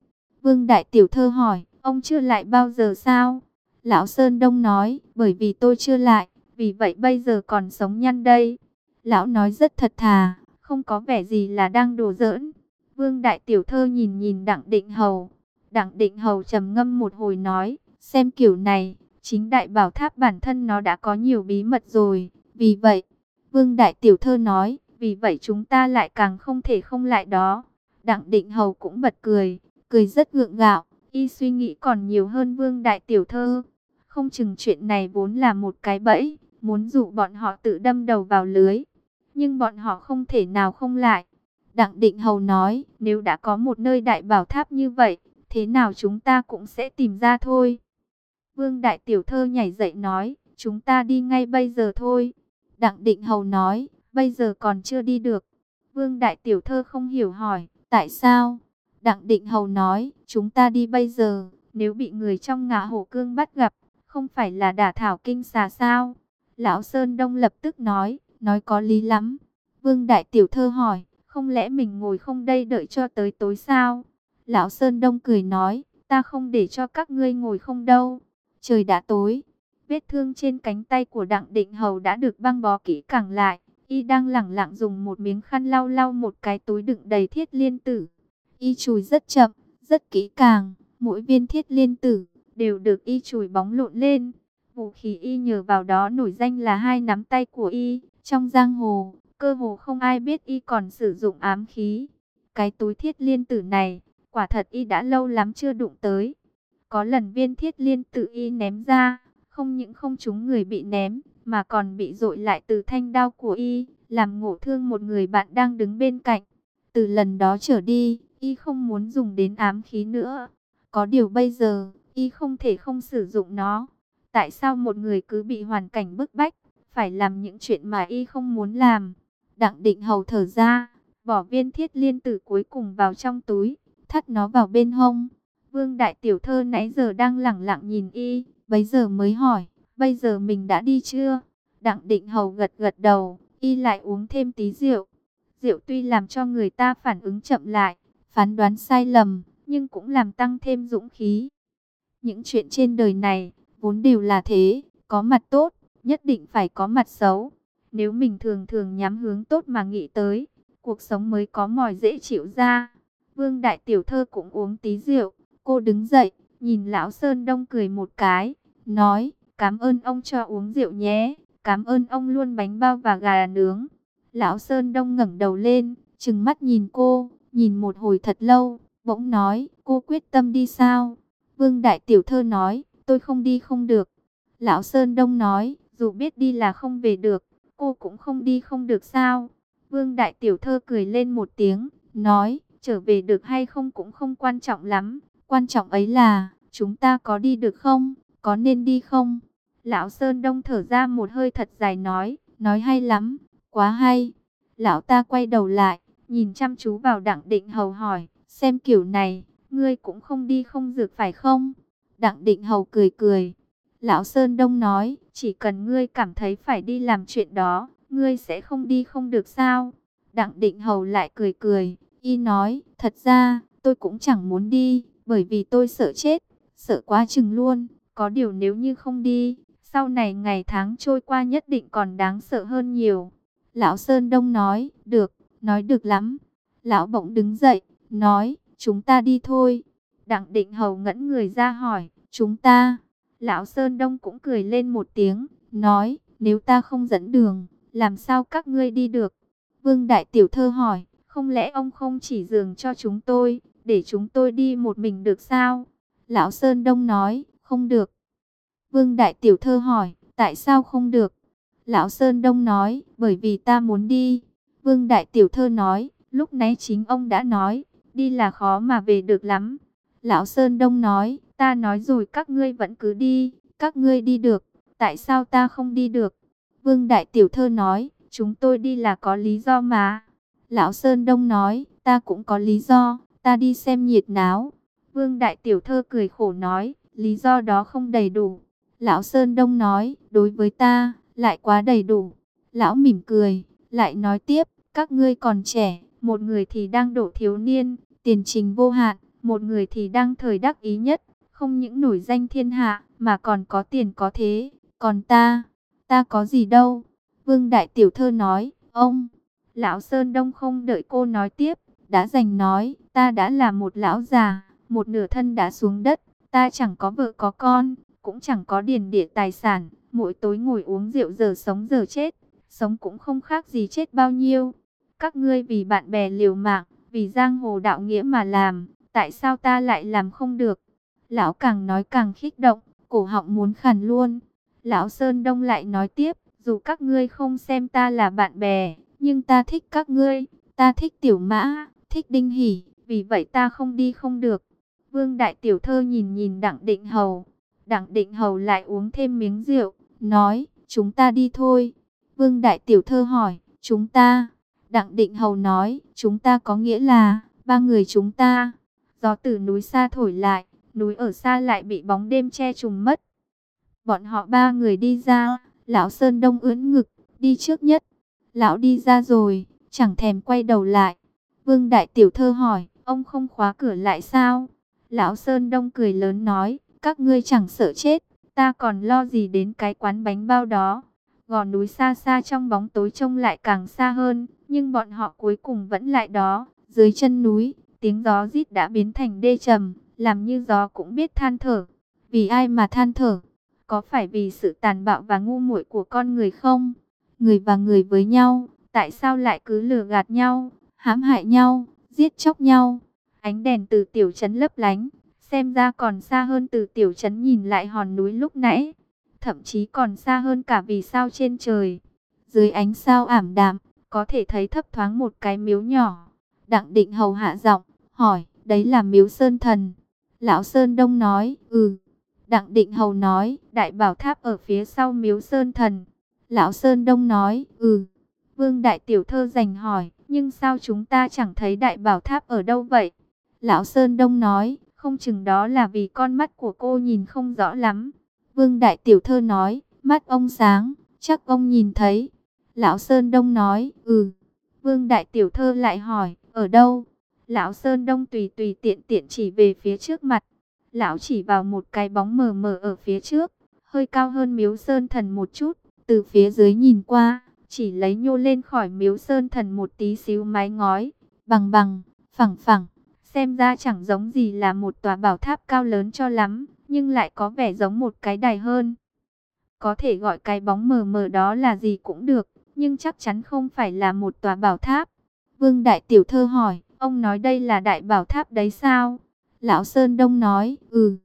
Vương Đại Tiểu Thơ hỏi, ông chưa lại bao giờ sao? Lão Sơn Đông nói, bởi vì tôi chưa lại, vì vậy bây giờ còn sống nhăn đây. Lão nói rất thật thà, không có vẻ gì là đang đùa giỡn. Vương Đại Tiểu Thơ nhìn nhìn Đặng Định Hầu. Đặng Định Hầu trầm ngâm một hồi nói, xem kiểu này, chính Đại Bảo Tháp bản thân nó đã có nhiều bí mật rồi. Vì vậy, Vương Đại Tiểu Thơ nói, vì vậy chúng ta lại càng không thể không lại đó. Đặng Định Hầu cũng bật cười, cười rất gượng gạo, y suy nghĩ còn nhiều hơn Vương Đại Tiểu Thơ. Không chừng chuyện này vốn là một cái bẫy, muốn dụ bọn họ tự đâm đầu vào lưới nhưng bọn họ không thể nào không lại. Đặng Định Hầu nói, nếu đã có một nơi đại bảo tháp như vậy, thế nào chúng ta cũng sẽ tìm ra thôi. Vương Đại Tiểu Thơ nhảy dậy nói, chúng ta đi ngay bây giờ thôi. Đặng Định Hầu nói, bây giờ còn chưa đi được. Vương Đại Tiểu Thơ không hiểu hỏi, tại sao? Đặng Định Hầu nói, chúng ta đi bây giờ, nếu bị người trong ngã hổ cương bắt gặp, không phải là đả thảo kinh xà sao? Lão Sơn Đông lập tức nói, nói có lý lắm. Vương Đại Tiểu Thơ hỏi, không lẽ mình ngồi không đây đợi cho tới tối sao? Lão Sơn Đông cười nói, ta không để cho các ngươi ngồi không đâu. Trời đã tối, vết thương trên cánh tay của Đặng Định Hầu đã được băng bó kỹ càng lại. Y đang lẳng lặng dùng một miếng khăn lau lau một cái túi đựng đầy thiết liên tử. Y chùi rất chậm, rất kỹ càng, mỗi viên thiết liên tử đều được y chùi bóng lộn lên. Vũ khí y nhờ vào đó nổi danh là hai nắm tay của y. Trong giang hồ, cơ hồ không ai biết y còn sử dụng ám khí. Cái túi thiết liên tử này, quả thật y đã lâu lắm chưa đụng tới. Có lần viên thiết liên tử y ném ra, không những không trúng người bị ném, mà còn bị dội lại từ thanh đao của y, làm ngộ thương một người bạn đang đứng bên cạnh. Từ lần đó trở đi, y không muốn dùng đến ám khí nữa. Có điều bây giờ, y không thể không sử dụng nó. Tại sao một người cứ bị hoàn cảnh bức bách, phải làm những chuyện mà y không muốn làm? Đặng định hầu thở ra, bỏ viên thiết liên tử cuối cùng vào trong túi, thắt nó vào bên hông. Vương đại tiểu thơ nãy giờ đang lẳng lặng nhìn y, bấy giờ mới hỏi, bây giờ mình đã đi chưa? Đặng định hầu gật gật đầu, y lại uống thêm tí rượu. Rượu tuy làm cho người ta phản ứng chậm lại, phán đoán sai lầm, nhưng cũng làm tăng thêm dũng khí. Những chuyện trên đời này, vốn đều là thế, có mặt tốt, nhất định phải có mặt xấu. Nếu mình thường thường nhắm hướng tốt mà nghĩ tới, cuộc sống mới có mỏi dễ chịu ra. Vương đại tiểu thơ cũng uống tí rượu, cô đứng dậy, nhìn lão Sơn Đông cười một cái, nói, cảm ơn ông cho uống rượu nhé, cảm ơn ông luôn bánh bao và gà nướng. Lão Sơn Đông ngẩng đầu lên, trừng mắt nhìn cô, nhìn một hồi thật lâu, bỗng nói, cô quyết tâm đi sao? Vương Đại Tiểu Thơ nói, tôi không đi không được. Lão Sơn Đông nói, dù biết đi là không về được, cô cũng không đi không được sao? Vương Đại Tiểu Thơ cười lên một tiếng, nói, trở về được hay không cũng không quan trọng lắm. Quan trọng ấy là, chúng ta có đi được không? Có nên đi không? Lão Sơn Đông thở ra một hơi thật dài nói, nói hay lắm, quá hay. Lão ta quay đầu lại, nhìn chăm chú vào Đặng Định Hầu hỏi, xem kiểu này, ngươi cũng không đi không dược phải không? Đặng Định Hầu cười cười. Lão Sơn Đông nói, chỉ cần ngươi cảm thấy phải đi làm chuyện đó, ngươi sẽ không đi không được sao? Đặng Định Hầu lại cười cười, y nói, thật ra, tôi cũng chẳng muốn đi, bởi vì tôi sợ chết, sợ quá chừng luôn. Có điều nếu như không đi, sau này ngày tháng trôi qua nhất định còn đáng sợ hơn nhiều. Lão Sơn Đông nói, được, nói được lắm. Lão bỗng đứng dậy, nói, chúng ta đi thôi. Đặng định hầu ngẫn người ra hỏi, chúng ta. Lão Sơn Đông cũng cười lên một tiếng, nói, nếu ta không dẫn đường, làm sao các ngươi đi được? Vương Đại Tiểu Thơ hỏi, không lẽ ông không chỉ dường cho chúng tôi, để chúng tôi đi một mình được sao? Lão Sơn Đông nói, không được. Vương Đại Tiểu Thơ hỏi, tại sao không được? Lão Sơn Đông nói, bởi vì ta muốn đi. Vương Đại Tiểu Thơ nói, lúc nãy chính ông đã nói, đi là khó mà về được lắm. Lão Sơn Đông nói, ta nói rồi các ngươi vẫn cứ đi, các ngươi đi được, tại sao ta không đi được? Vương Đại Tiểu Thơ nói, chúng tôi đi là có lý do mà. Lão Sơn Đông nói, ta cũng có lý do, ta đi xem nhiệt náo. Vương Đại Tiểu Thơ cười khổ nói, lý do đó không đầy đủ. Lão Sơn Đông nói, đối với ta, lại quá đầy đủ. Lão mỉm cười, lại nói tiếp, các ngươi còn trẻ, một người thì đang độ thiếu niên, tiền trình vô hạn, một người thì đang thời đắc ý nhất, không những nổi danh thiên hạ, mà còn có tiền có thế. Còn ta, ta có gì đâu? Vương Đại Tiểu Thơ nói, ông, Lão Sơn Đông không đợi cô nói tiếp, đã giành nói, ta đã là một lão già, một nửa thân đã xuống đất, ta chẳng có vợ có con, cũng chẳng có điền địa tài sản, mỗi tối ngồi uống rượu giờ sống giờ chết, sống cũng không khác gì chết bao nhiêu. Các ngươi vì bạn bè liều mạng, vì giang hồ đạo nghĩa mà làm, tại sao ta lại làm không được? Lão càng nói càng khích động, cổ họng muốn khàn luôn. Lão Sơn Đông lại nói tiếp, dù các ngươi không xem ta là bạn bè, nhưng ta thích các ngươi, ta thích tiểu mã, thích đinh hỉ, vì vậy ta không đi không được. Vương Đại Tiểu Thơ nhìn nhìn Đặng Định Hầu, Đặng Định Hầu lại uống thêm miếng rượu, nói, chúng ta đi thôi. Vương Đại Tiểu Thơ hỏi, chúng ta. Đặng Định Hầu nói, chúng ta có nghĩa là, ba người chúng ta. Gió từ núi xa thổi lại, núi ở xa lại bị bóng đêm che trùng mất. Bọn họ ba người đi ra, lão Sơn Đông ướn ngực, đi trước nhất. Lão đi ra rồi, chẳng thèm quay đầu lại. Vương Đại Tiểu Thơ hỏi, ông không khóa cửa lại sao? Lão Sơn Đông cười lớn nói, các ngươi chẳng sợ chết, ta còn lo gì đến cái quán bánh bao đó. Gò núi xa xa trong bóng tối trông lại càng xa hơn, nhưng bọn họ cuối cùng vẫn lại đó. Dưới chân núi, tiếng gió rít đã biến thành đê trầm, làm như gió cũng biết than thở. Vì ai mà than thở? Có phải vì sự tàn bạo và ngu muội của con người không? Người và người với nhau, tại sao lại cứ lừa gạt nhau, hãm hại nhau, giết chóc nhau? Ánh đèn từ tiểu trấn lấp lánh, xem ra còn xa hơn từ tiểu trấn nhìn lại hòn núi lúc nãy, thậm chí còn xa hơn cả vì sao trên trời. Dưới ánh sao ảm đạm, có thể thấy thấp thoáng một cái miếu nhỏ. Đặng định hầu hạ giọng, hỏi, đấy là miếu sơn thần. Lão Sơn Đông nói, ừ. Đặng định hầu nói, đại bảo tháp ở phía sau miếu sơn thần. Lão Sơn Đông nói, ừ. Vương đại tiểu thơ dành hỏi, nhưng sao chúng ta chẳng thấy đại bảo tháp ở đâu vậy? Lão Sơn Đông nói, không chừng đó là vì con mắt của cô nhìn không rõ lắm. Vương Đại Tiểu Thơ nói, mắt ông sáng, chắc ông nhìn thấy. Lão Sơn Đông nói, ừ. Vương Đại Tiểu Thơ lại hỏi, ở đâu? Lão Sơn Đông tùy tùy tiện tiện chỉ về phía trước mặt. Lão chỉ vào một cái bóng mờ mờ ở phía trước, hơi cao hơn miếu Sơn Thần một chút. Từ phía dưới nhìn qua, chỉ lấy nhô lên khỏi miếu Sơn Thần một tí xíu mái ngói, bằng bằng, phẳng phẳng. Xem ra chẳng giống gì là một tòa bảo tháp cao lớn cho lắm, nhưng lại có vẻ giống một cái đài hơn. Có thể gọi cái bóng mờ mờ đó là gì cũng được, nhưng chắc chắn không phải là một tòa bảo tháp. Vương Đại Tiểu Thơ hỏi, ông nói đây là đại bảo tháp đấy sao? Lão Sơn Đông nói, ừ.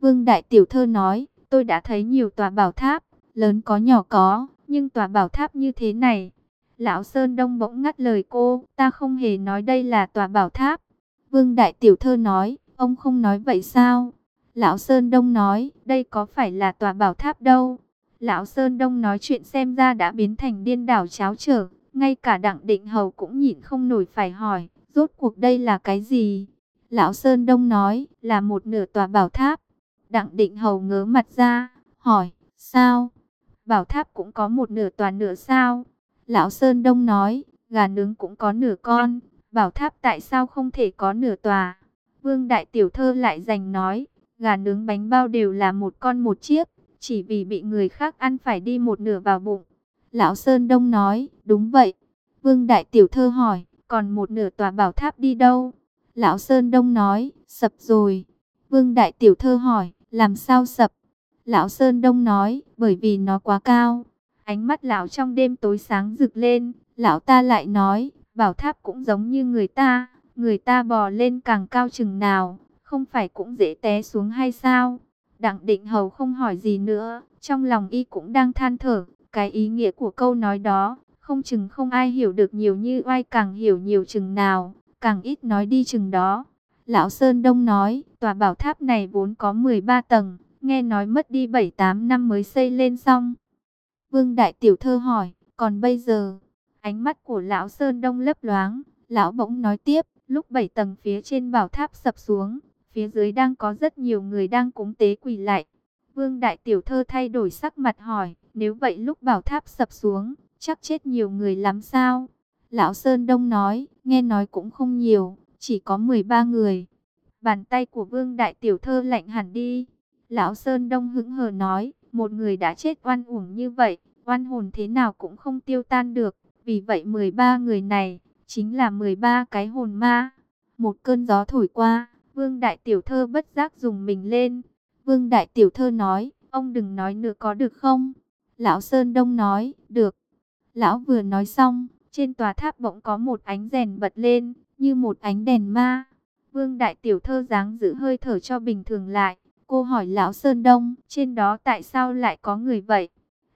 Vương Đại Tiểu Thơ nói, tôi đã thấy nhiều tòa bảo tháp, lớn có nhỏ có, nhưng tòa bảo tháp như thế này. Lão Sơn Đông bỗng ngắt lời cô, ta không hề nói đây là tòa bảo tháp. Vương Đại Tiểu Thơ nói, ông không nói vậy sao? Lão Sơn Đông nói, đây có phải là tòa bảo tháp đâu? Lão Sơn Đông nói chuyện xem ra đã biến thành điên đảo cháo trở. Ngay cả Đặng Định Hầu cũng nhịn không nổi phải hỏi, rốt cuộc đây là cái gì? Lão Sơn Đông nói, là một nửa tòa bảo tháp. Đặng Định Hầu ngớ mặt ra, hỏi, sao? Bảo tháp cũng có một nửa tòa nửa sao? Lão Sơn Đông nói, gà nướng cũng có nửa con, Bảo tháp tại sao không thể có nửa tòa? Vương Đại Tiểu Thơ lại giành nói, gà nướng bánh bao đều là một con một chiếc, chỉ vì bị người khác ăn phải đi một nửa vào bụng. Lão Sơn Đông nói, đúng vậy. Vương Đại Tiểu Thơ hỏi, còn một nửa tòa bảo tháp đi đâu? Lão Sơn Đông nói, sập rồi. Vương Đại Tiểu Thơ hỏi, làm sao sập? Lão Sơn Đông nói, bởi vì nó quá cao. Ánh mắt lão trong đêm tối sáng rực lên, lão ta lại nói, Bảo tháp cũng giống như người ta, người ta bò lên càng cao chừng nào, không phải cũng dễ té xuống hay sao? Đặng định hầu không hỏi gì nữa, trong lòng y cũng đang than thở, cái ý nghĩa của câu nói đó, không chừng không ai hiểu được nhiều như oai càng hiểu nhiều chừng nào, càng ít nói đi chừng đó. Lão Sơn Đông nói, tòa bảo tháp này vốn có 13 tầng, nghe nói mất đi 7-8 năm mới xây lên xong. Vương Đại Tiểu Thơ hỏi, còn bây giờ, Ánh mắt của lão Sơn Đông lấp loáng, lão bỗng nói tiếp, lúc bảy tầng phía trên bảo tháp sập xuống, phía dưới đang có rất nhiều người đang cúng tế quỳ lại. Vương Đại Tiểu Thơ thay đổi sắc mặt hỏi, nếu vậy lúc bảo tháp sập xuống, chắc chết nhiều người lắm sao? Lão Sơn Đông nói, nghe nói cũng không nhiều, chỉ có 13 người. Bàn tay của Vương Đại Tiểu Thơ lạnh hẳn đi. Lão Sơn Đông hững hờ nói, một người đã chết oan uổng như vậy, oan hồn thế nào cũng không tiêu tan được. Vì vậy 13 người này chính là 13 cái hồn ma. Một cơn gió thổi qua, Vương Đại Tiểu Thơ bất giác dùng mình lên. Vương Đại Tiểu Thơ nói, ông đừng nói nữa có được không? Lão Sơn Đông nói, được. Lão vừa nói xong, trên tòa tháp bỗng có một ánh đèn bật lên, như một ánh đèn ma. Vương Đại Tiểu Thơ dáng giữ hơi thở cho bình thường lại. Cô hỏi Lão Sơn Đông, trên đó tại sao lại có người vậy?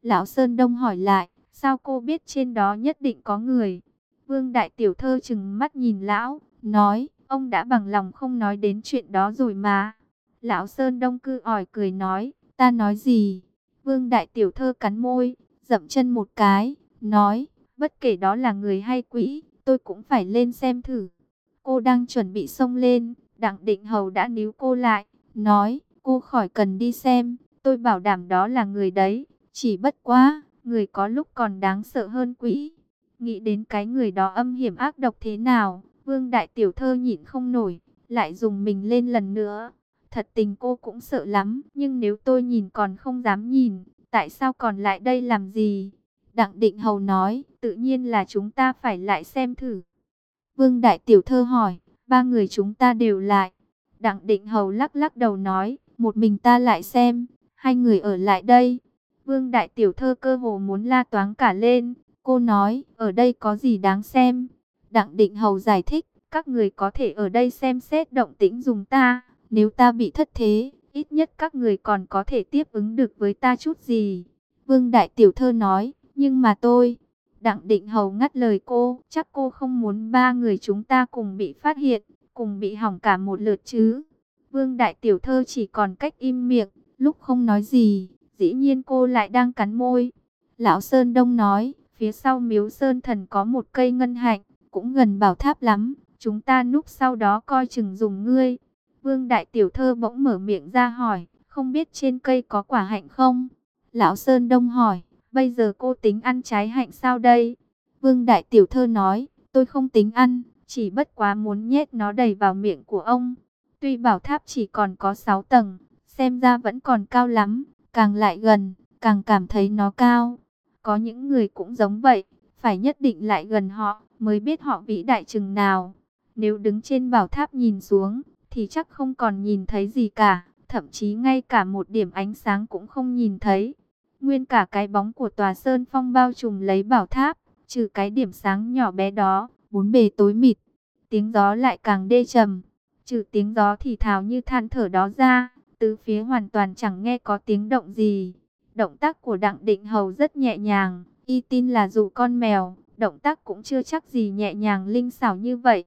Lão Sơn Đông hỏi lại, Sao cô biết trên đó nhất định có người? Vương Đại Tiểu Thơ chừng mắt nhìn lão, nói, ông đã bằng lòng không nói đến chuyện đó rồi mà. Lão Sơn Đông cư ỏi cười nói, ta nói gì? Vương Đại Tiểu Thơ cắn môi, dậm chân một cái, nói, bất kể đó là người hay quỷ, tôi cũng phải lên xem thử. Cô đang chuẩn bị xông lên, Đặng Định Hầu đã níu cô lại, nói, cô khỏi cần đi xem, tôi bảo đảm đó là người đấy, chỉ bất quá, người có lúc còn đáng sợ hơn quỷ. Nghĩ đến cái người đó âm hiểm ác độc thế nào, vương đại tiểu thơ nhịn không nổi, lại dùng mình lên lần nữa. Thật tình cô cũng sợ lắm, nhưng nếu tôi nhìn còn không dám nhìn, tại sao còn lại đây làm gì? Đặng Định Hầu nói, tự nhiên là chúng ta phải lại xem thử. Vương Đại Tiểu Thơ hỏi, ba người chúng ta đều lại. Đặng Định Hầu lắc lắc đầu nói, một mình ta lại xem, hai người ở lại đây. Vương Đại Tiểu Thơ cơ hồ muốn la toáng cả lên. Cô nói, ở đây có gì đáng xem? Đặng Định Hầu giải thích, các người có thể ở đây xem xét động tĩnh dùng ta. Nếu ta bị thất thế, ít nhất các người còn có thể tiếp ứng được với ta chút gì. Vương Đại Tiểu Thơ nói, nhưng mà tôi... Đặng Định Hầu ngắt lời cô, chắc cô không muốn ba người chúng ta cùng bị phát hiện, cùng bị hỏng cả một lượt chứ. Vương Đại Tiểu Thơ chỉ còn cách im miệng, lúc không nói gì, dĩ nhiên cô lại đang cắn môi. Lão Sơn Đông nói, phía sau miếu Sơn Thần có một cây ngân hạnh, cũng gần bảo tháp lắm, chúng ta núp sau đó coi chừng dùng ngươi. Vương Đại Tiểu Thơ bỗng mở miệng ra hỏi, không biết trên cây có quả hạnh không? Lão Sơn Đông hỏi, bây giờ cô tính ăn trái hạnh sao đây? Vương Đại Tiểu Thơ nói, tôi không tính ăn, chỉ bất quá muốn nhét nó đầy vào miệng của ông. Tuy bảo tháp chỉ còn có 6 tầng, xem ra vẫn còn cao lắm, càng lại gần, càng cảm thấy nó cao. Có những người cũng giống vậy, phải nhất định lại gần họ, mới biết họ vĩ đại chừng nào. Nếu đứng trên bảo tháp nhìn xuống, thì chắc không còn nhìn thấy gì cả, thậm chí ngay cả một điểm ánh sáng cũng không nhìn thấy. Nguyên cả cái bóng của tòa sơn phong bao trùm lấy bảo tháp, trừ cái điểm sáng nhỏ bé đó, bốn bề tối mịt. Tiếng gió lại càng đê trầm, trừ tiếng gió thì thào như than thở đó ra, tứ phía hoàn toàn chẳng nghe có tiếng động gì. Động tác của Đặng Định Hầu rất nhẹ nhàng, y tin là dù con mèo, động tác cũng chưa chắc gì nhẹ nhàng linh xảo như vậy.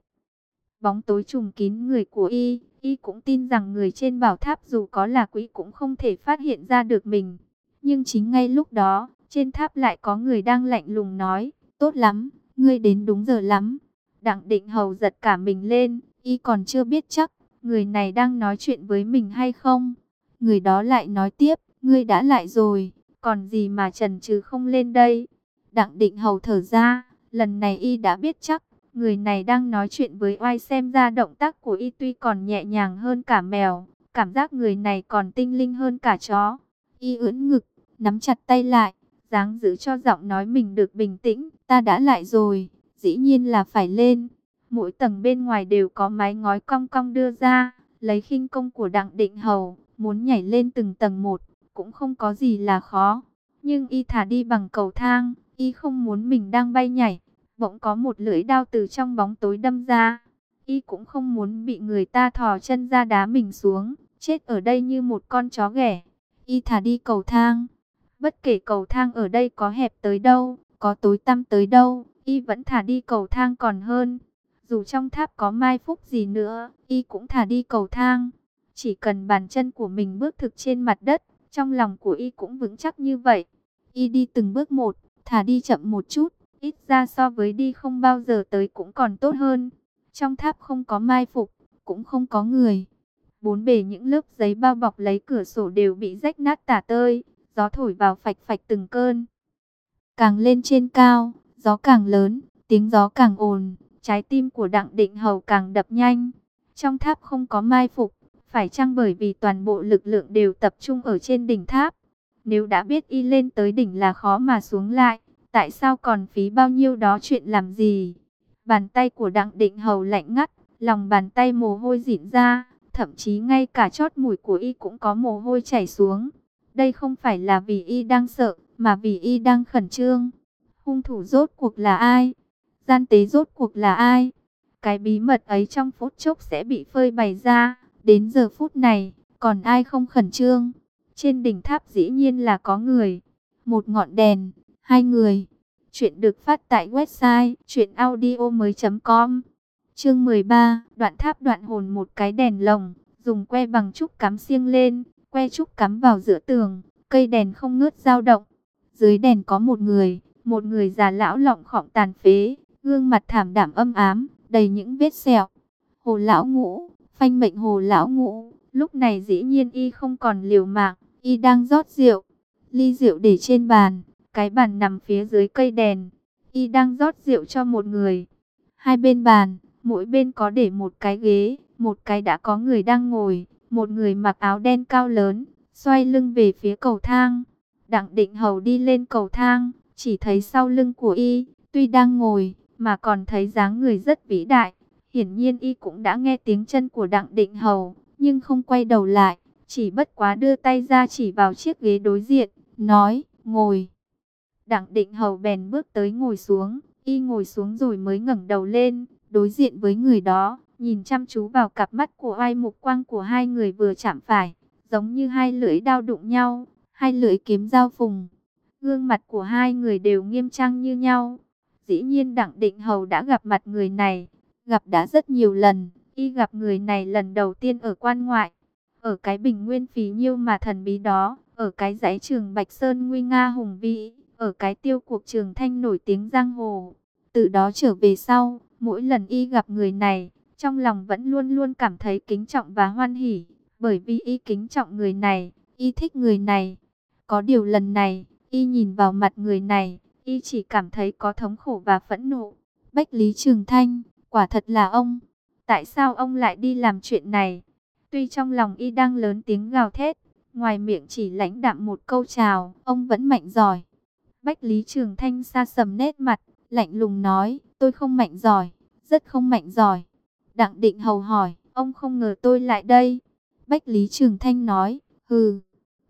Bóng tối trùm kín người của y, y cũng tin rằng người trên bảo tháp dù có là quỷ cũng không thể phát hiện ra được mình. Nhưng chính ngay lúc đó, trên tháp lại có người đang lạnh lùng nói, tốt lắm, ngươi đến đúng giờ lắm. Đặng định hầu giật cả mình lên, y còn chưa biết chắc, người này đang nói chuyện với mình hay không. Người đó lại nói tiếp, ngươi đã lại rồi, còn gì mà trần trừ không lên đây. Đặng định hầu thở ra, lần này y đã biết chắc, người này đang nói chuyện với oai xem ra động tác của y tuy còn nhẹ nhàng hơn cả mèo, cảm giác người này còn tinh linh hơn cả chó. Y ưỡn ngực, nắm chặt tay lại, dáng giữ cho giọng nói mình được bình tĩnh, ta đã lại rồi, dĩ nhiên là phải lên. Mỗi tầng bên ngoài đều có mái ngói cong cong đưa ra, lấy khinh công của đặng định hầu, muốn nhảy lên từng tầng một, cũng không có gì là khó. Nhưng y thả đi bằng cầu thang, y không muốn mình đang bay nhảy, bỗng có một lưỡi đao từ trong bóng tối đâm ra. Y cũng không muốn bị người ta thò chân ra đá mình xuống, chết ở đây như một con chó ghẻ. Y thả đi cầu thang, bất kể cầu thang ở đây có hẹp tới đâu, có tối tăm tới đâu, y vẫn thả đi cầu thang còn hơn. Dù trong tháp có mai phúc gì nữa, y cũng thả đi cầu thang. Chỉ cần bàn chân của mình bước thực trên mặt đất, trong lòng của y cũng vững chắc như vậy. Y đi từng bước một, thả đi chậm một chút, ít ra so với đi không bao giờ tới cũng còn tốt hơn. Trong tháp không có mai phục, cũng không có người. Bốn bề những lớp giấy bao bọc lấy cửa sổ đều bị rách nát tả tơi, gió thổi vào phạch phạch từng cơn. Càng lên trên cao, gió càng lớn, tiếng gió càng ồn, trái tim của Đặng Định Hầu càng đập nhanh. Trong tháp không có mai phục, phải chăng bởi vì toàn bộ lực lượng đều tập trung ở trên đỉnh tháp? Nếu đã biết y lên tới đỉnh là khó mà xuống lại, tại sao còn phí bao nhiêu đó chuyện làm gì? Bàn tay của Đặng Định Hầu lạnh ngắt, lòng bàn tay mồ hôi dịn ra, thậm chí ngay cả chót mũi của y cũng có mồ hôi chảy xuống. Đây không phải là vì y đang sợ, mà vì y đang khẩn trương. Hung thủ rốt cuộc là ai? Gian tế rốt cuộc là ai? Cái bí mật ấy trong phút chốc sẽ bị phơi bày ra. Đến giờ phút này, còn ai không khẩn trương? Trên đỉnh tháp dĩ nhiên là có người. Một ngọn đèn, hai người. Chuyện được phát tại website chuyenaudio.com Chương 13, đoạn tháp đoạn hồn một cái đèn lồng, dùng que bằng trúc cắm xiêng lên, que trúc cắm vào giữa tường, cây đèn không ngớt dao động. Dưới đèn có một người, một người già lão lọng khọng tàn phế, gương mặt thảm đảm âm ám, đầy những vết sẹo. Hồ lão ngũ, phanh mệnh hồ lão ngũ, lúc này dĩ nhiên y không còn liều mạng, y đang rót rượu. Ly rượu để trên bàn, cái bàn nằm phía dưới cây đèn, y đang rót rượu cho một người. Hai bên bàn, mỗi bên có để một cái ghế, một cái đã có người đang ngồi, một người mặc áo đen cao lớn, xoay lưng về phía cầu thang. Đặng định hầu đi lên cầu thang, chỉ thấy sau lưng của y, tuy đang ngồi, mà còn thấy dáng người rất vĩ đại. Hiển nhiên y cũng đã nghe tiếng chân của đặng định hầu, nhưng không quay đầu lại, chỉ bất quá đưa tay ra chỉ vào chiếc ghế đối diện, nói, ngồi. Đặng định hầu bèn bước tới ngồi xuống, y ngồi xuống rồi mới ngẩng đầu lên, đối diện với người đó, nhìn chăm chú vào cặp mắt của ai mục quang của hai người vừa chạm phải, giống như hai lưỡi đao đụng nhau, hai lưỡi kiếm giao phùng. Gương mặt của hai người đều nghiêm trang như nhau. Dĩ nhiên Đặng Định Hầu đã gặp mặt người này, gặp đã rất nhiều lần, y gặp người này lần đầu tiên ở quan ngoại, ở cái bình nguyên phí nhiêu mà thần bí đó, ở cái dãy trường Bạch Sơn nguy nga hùng vĩ, ở cái tiêu cuộc trường thanh nổi tiếng giang hồ. Từ đó trở về sau, mỗi lần y gặp người này, trong lòng vẫn luôn luôn cảm thấy kính trọng và hoan hỉ, bởi vì y kính trọng người này, y thích người này. Có điều lần này, y nhìn vào mặt người này, y chỉ cảm thấy có thống khổ và phẫn nộ. Bách Lý Trường Thanh, quả thật là ông. Tại sao ông lại đi làm chuyện này? Tuy trong lòng y đang lớn tiếng gào thét, ngoài miệng chỉ lãnh đạm một câu chào, ông vẫn mạnh giỏi. Bách Lý Trường Thanh xa sầm nét mặt, lạnh lùng nói, tôi không mạnh giỏi, rất không mạnh giỏi. Đặng Định Hầu hỏi, ông không ngờ tôi lại đây. Bách Lý Trường Thanh nói, hừ.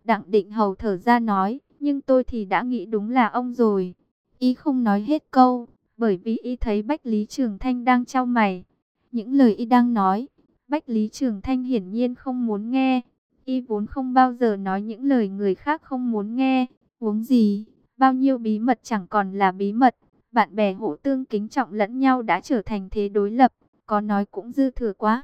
Đặng Định Hầu thở ra nói, nhưng tôi thì đã nghĩ đúng là ông rồi. Y không nói hết câu, bởi vì y thấy Bách Lý Trường Thanh đang trao mày. Những lời y đang nói, Bách Lý Trường Thanh hiển nhiên không muốn nghe. Y vốn không bao giờ nói những lời người khác không muốn nghe. Uống gì, bao nhiêu bí mật chẳng còn là bí mật. Bạn bè hộ tương kính trọng lẫn nhau đã trở thành thế đối lập, có nói cũng dư thừa quá.